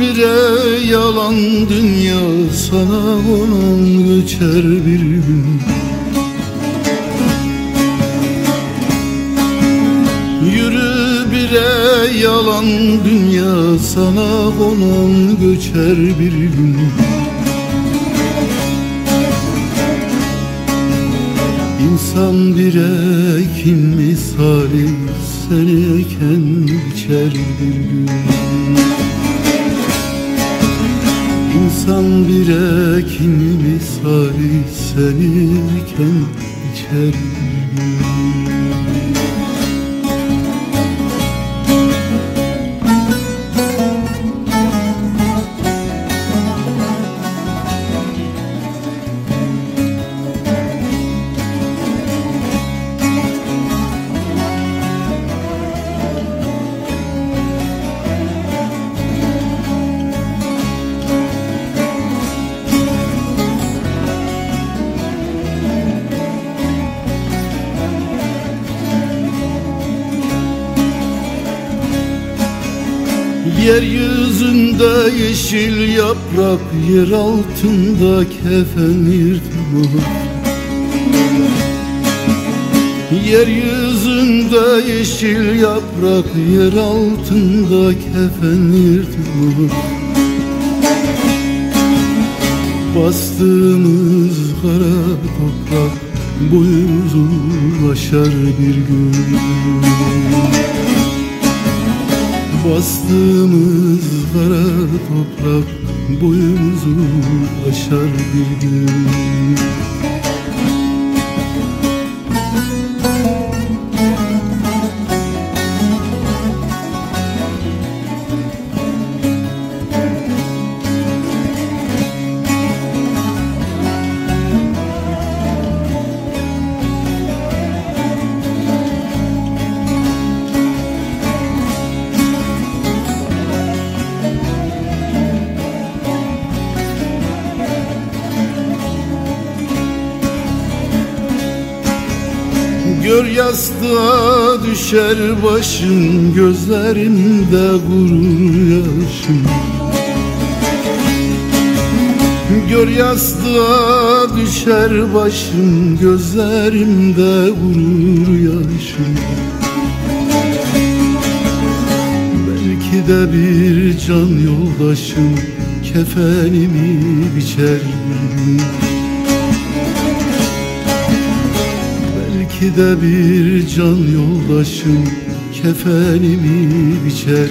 Bire yalan dünya sana konan göçer bir gün. Yürü bire yalan dünya sana konan göçer bir gün. İnsan bire kim misali seni eken biçer bir gün İnsan bire kim misali seni eken Yeryüzünde yeşil yaprak Yer altında kefen yırtma Yeryüzünde yeşil yaprak Yer altında kefen yırtma Bastığımız kara toprak Boyumuzu aşar bir gün Bastığımız kara toprak boyumuzu aşar bir gün Gör yastığa düşer başın Gözlerimde gurur yaşım Gör yastığa düşer başım Gözlerimde gurur yaşım Belki de bir can yoldaşım Kefenimi biçer. bir Belki de bir can yoldaşım Kefenimi biçer